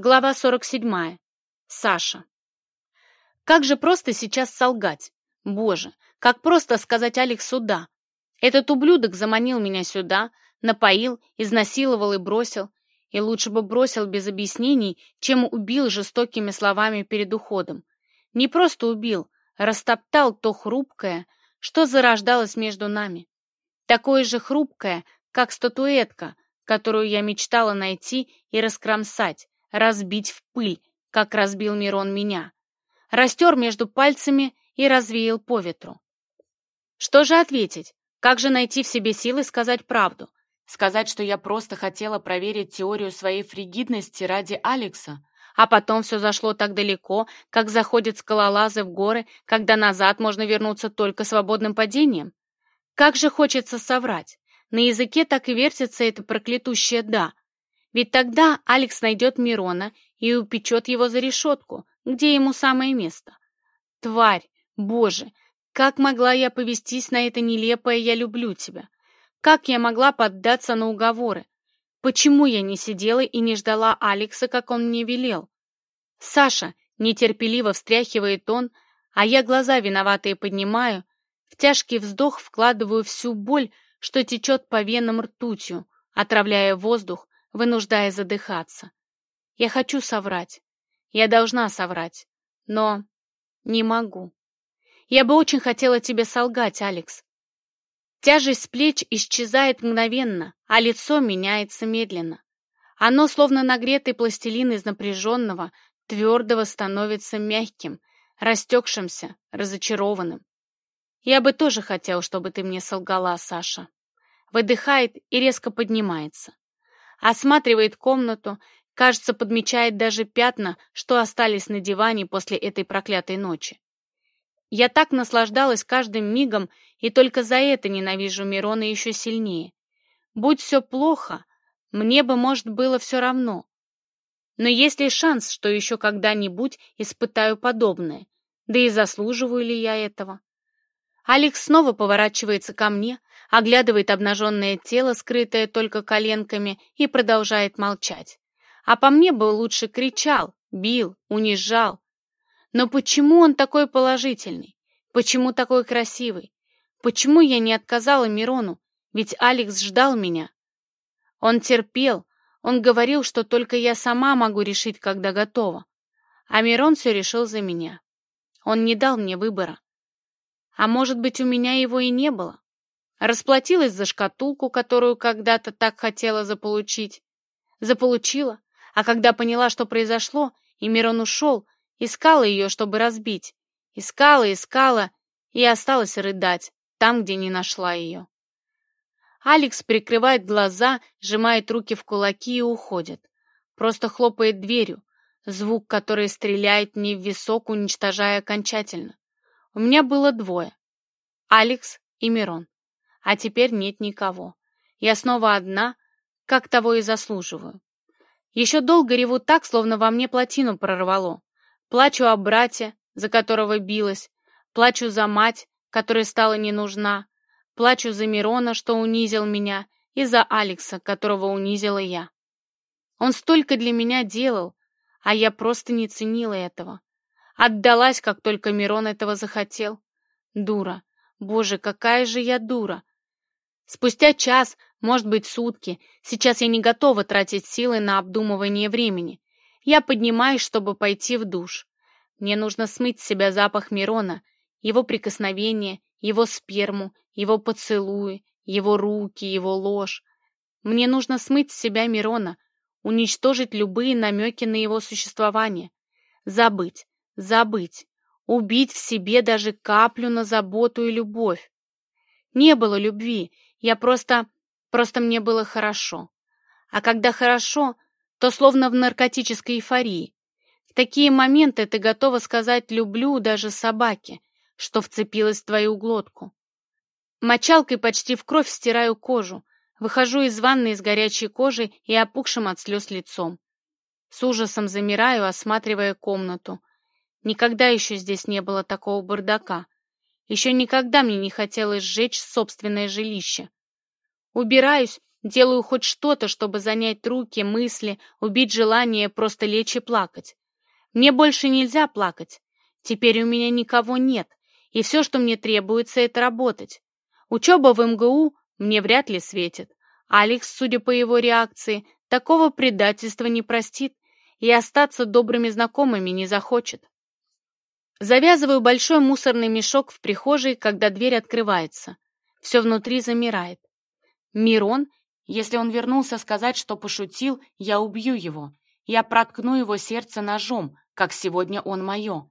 Глава 47. Саша. Как же просто сейчас солгать. Боже, как просто сказать Алексу «да». Этот ублюдок заманил меня сюда, напоил, изнасиловал и бросил. И лучше бы бросил без объяснений, чем убил жестокими словами перед уходом. Не просто убил, растоптал то хрупкое, что зарождалось между нами. Такое же хрупкое, как статуэтка, которую я мечтала найти и раскромсать, разбить в пыль, как разбил Мирон меня. Растер между пальцами и развеял по ветру. Что же ответить? Как же найти в себе силы сказать правду? Сказать, что я просто хотела проверить теорию своей фригидности ради Алекса? А потом все зашло так далеко, как заходят скалолазы в горы, когда назад можно вернуться только свободным падением? Как же хочется соврать! На языке так и вертится это проклятущее «да», ведь тогда Алекс найдет Мирона и упечет его за решетку, где ему самое место. Тварь, боже, как могла я повестись на это нелепое «я люблю тебя»? Как я могла поддаться на уговоры? Почему я не сидела и не ждала Алекса, как он мне велел? Саша, нетерпеливо встряхивает он, а я глаза виноватые поднимаю, в тяжкий вздох вкладываю всю боль, что течет по венам ртутью, отравляя воздух, вынуждая задыхаться. Я хочу соврать. Я должна соврать. Но не могу. Я бы очень хотела тебе солгать, Алекс. Тяжесть с плеч исчезает мгновенно, а лицо меняется медленно. Оно, словно нагретый пластилин из напряженного, твердого, становится мягким, растекшимся, разочарованным. Я бы тоже хотел, чтобы ты мне солгала, Саша. Выдыхает и резко поднимается осматривает комнату. Кажется, подмечает даже пятна, что остались на диване после этой проклятой ночи. Я так наслаждалась каждым мигом, и только за это ненавижу Мирона еще сильнее. Будь все плохо, мне бы, может, было все равно. Но есть ли шанс, что еще когда-нибудь испытаю подобное? Да и заслуживаю ли я этого? Алекс снова поворачивается ко мне, оглядывает обнаженное тело, скрытое только коленками, и продолжает молчать. А по мне бы лучше кричал, бил, унижал. Но почему он такой положительный? Почему такой красивый? Почему я не отказала Мирону? Ведь Алекс ждал меня. Он терпел, он говорил, что только я сама могу решить, когда готова. А Мирон все решил за меня. Он не дал мне выбора. А может быть, у меня его и не было. Расплатилась за шкатулку, которую когда-то так хотела заполучить. Заполучила, а когда поняла, что произошло, и Мирон ушел, искала ее, чтобы разбить. Искала, искала, и осталась рыдать, там, где не нашла ее. Алекс прикрывает глаза, сжимает руки в кулаки и уходит. Просто хлопает дверью, звук, который стреляет не в висок, уничтожая окончательно. У меня было двое. Алекс и Мирон. А теперь нет никого. Я снова одна, как того и заслуживаю. Еще долго реву так, словно во мне плотину прорвало. Плачу о брате, за которого билась. Плачу за мать, которая стала не нужна. Плачу за Мирона, что унизил меня, и за Алекса, которого унизила я. Он столько для меня делал, а я просто не ценила этого. Отдалась, как только Мирон этого захотел. Дура. Боже, какая же я дура. Спустя час, может быть, сутки, сейчас я не готова тратить силы на обдумывание времени. Я поднимаюсь, чтобы пойти в душ. Мне нужно смыть с себя запах Мирона, его прикосновения, его сперму, его поцелуи, его руки, его ложь. Мне нужно смыть с себя Мирона, уничтожить любые намеки на его существование. Забыть, забыть, убить в себе даже каплю на заботу и любовь. Не было любви, я просто... просто мне было хорошо. А когда хорошо, то словно в наркотической эйфории. В такие моменты ты готова сказать «люблю» даже собаке, что вцепилась в твою глотку. Мочалкой почти в кровь стираю кожу, выхожу из ванны с горячей кожей и опухшим от слез лицом. С ужасом замираю, осматривая комнату. Никогда еще здесь не было такого бардака. Еще никогда мне не хотелось сжечь собственное жилище. Убираюсь Делаю хоть что-то, чтобы занять руки, мысли, убить желание просто лечь и плакать. Мне больше нельзя плакать. Теперь у меня никого нет, и все, что мне требуется, это работать. Учеба в МГУ мне вряд ли светит. Алекс, судя по его реакции, такого предательства не простит и остаться добрыми знакомыми не захочет. Завязываю большой мусорный мешок в прихожей, когда дверь открывается. Все внутри замирает. Мирон, если он вернулся сказать, что пошутил, я убью его. Я проткну его сердце ножом, как сегодня он мое.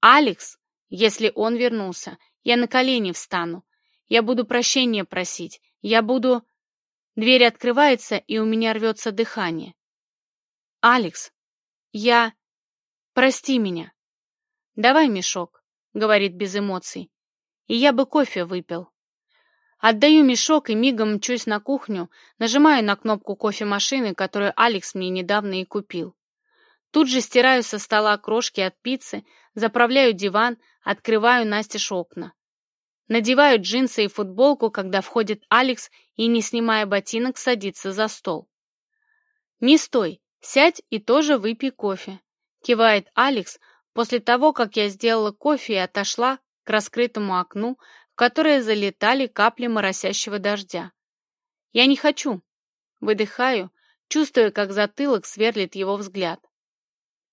Алекс, если он вернулся, я на колени встану. Я буду прощения просить. Я буду... Дверь открывается, и у меня рвется дыхание. «Алекс, я... Прости меня». «Давай мешок», — говорит без эмоций. «И я бы кофе выпил». Отдаю мешок и мигом мчусь на кухню, нажимаю на кнопку кофемашины, которую Алекс мне недавно и купил. Тут же стираю со стола крошки от пиццы, заправляю диван, открываю настежь окна. Надеваю джинсы и футболку, когда входит Алекс и, не снимая ботинок, садится за стол. «Не стой, сядь и тоже выпей кофе», — кивает Алекс После того, как я сделала кофе и отошла к раскрытому окну, в которое залетали капли моросящего дождя. «Я не хочу!» Выдыхаю, чувствуя, как затылок сверлит его взгляд.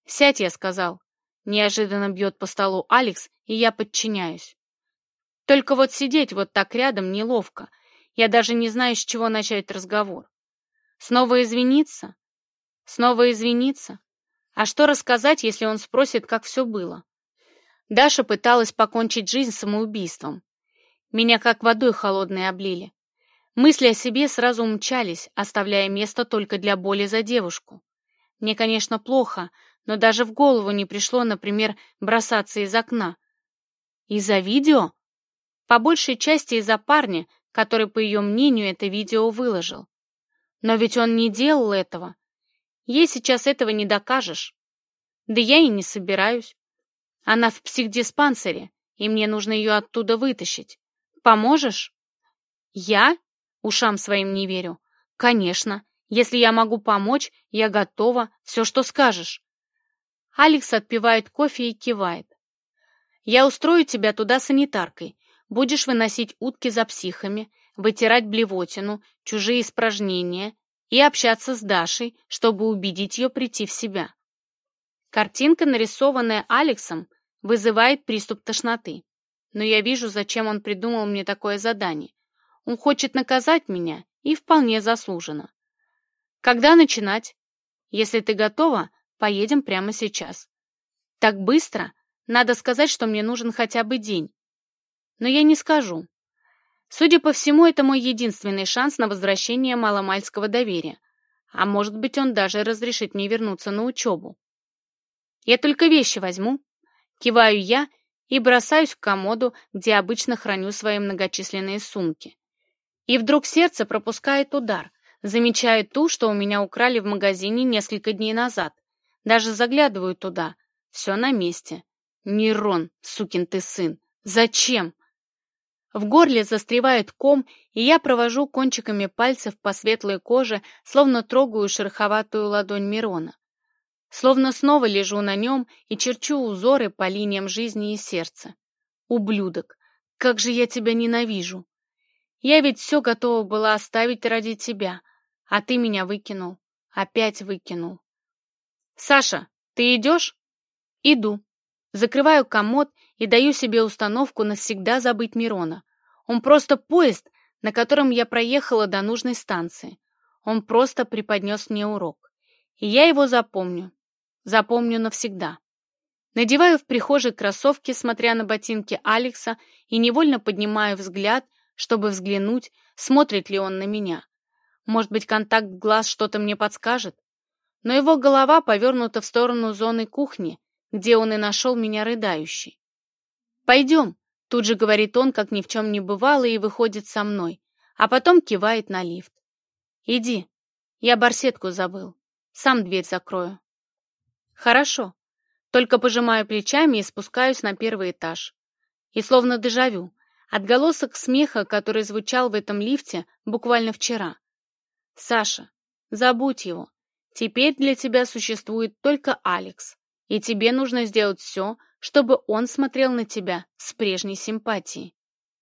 «Сядь», — я сказал. Неожиданно бьет по столу Алекс, и я подчиняюсь. Только вот сидеть вот так рядом неловко. Я даже не знаю, с чего начать разговор. Снова извиниться? Снова извиниться? А что рассказать, если он спросит, как все было? Даша пыталась покончить жизнь самоубийством. Меня как водой холодной облили. Мысли о себе сразу умчались, оставляя место только для боли за девушку. Мне, конечно, плохо, но даже в голову не пришло, например, бросаться из окна. Из-за видео? По большей части из-за парня, который, по ее мнению, это видео выложил. Но ведь он не делал этого. Ей сейчас этого не докажешь. Да я и не собираюсь. Она в психдиспансере, и мне нужно ее оттуда вытащить. Поможешь? Я? Ушам своим не верю. Конечно. Если я могу помочь, я готова. Все, что скажешь. Алекс отпивает кофе и кивает. Я устрою тебя туда санитаркой. Будешь выносить утки за психами, вытирать блевотину, чужие испражнения и общаться с Дашей, чтобы убедить ее прийти в себя. Картинка, нарисованная Алексом, вызывает приступ тошноты. Но я вижу, зачем он придумал мне такое задание. Он хочет наказать меня, и вполне заслуженно. Когда начинать? Если ты готова, поедем прямо сейчас. Так быстро? Надо сказать, что мне нужен хотя бы день. Но я не скажу, Судя по всему, это мой единственный шанс на возвращение маломальского доверия, а может быть, он даже разрешит мне вернуться на учебу. Я только вещи возьму, киваю я и бросаюсь к комоду, где обычно храню свои многочисленные сумки. И вдруг сердце пропускает удар, замечаю ту, что у меня украли в магазине несколько дней назад. Даже заглядываю туда. Все на месте. Нерон, сукин ты сын. Зачем? В горле застревает ком, и я провожу кончиками пальцев по светлой коже, словно трогаю шероховатую ладонь Мирона. Словно снова лежу на нем и черчу узоры по линиям жизни и сердца. Ублюдок, как же я тебя ненавижу! Я ведь все готова была оставить ради тебя, а ты меня выкинул, опять выкинул. Саша, ты идешь? Иду. Закрываю комод и даю себе установку навсегда забыть Мирона. Он просто поезд, на котором я проехала до нужной станции. Он просто преподнес мне урок. И я его запомню. Запомню навсегда. Надеваю в прихожей кроссовки, смотря на ботинки Алекса, и невольно поднимаю взгляд, чтобы взглянуть, смотрит ли он на меня. Может быть, контакт глаз что-то мне подскажет? Но его голова повернута в сторону зоны кухни, где он и нашел меня рыдающей. «Пойдем», — тут же говорит он, как ни в чем не бывало, и выходит со мной, а потом кивает на лифт. «Иди, я барсетку забыл, сам дверь закрою». «Хорошо», только пожимаю плечами и спускаюсь на первый этаж. И словно дежавю, отголосок смеха, который звучал в этом лифте буквально вчера. Саша, забудь его. Теперь для тебя существует только Алекс, и тебе нужно сделать все, чтобы он смотрел на тебя с прежней симпатией.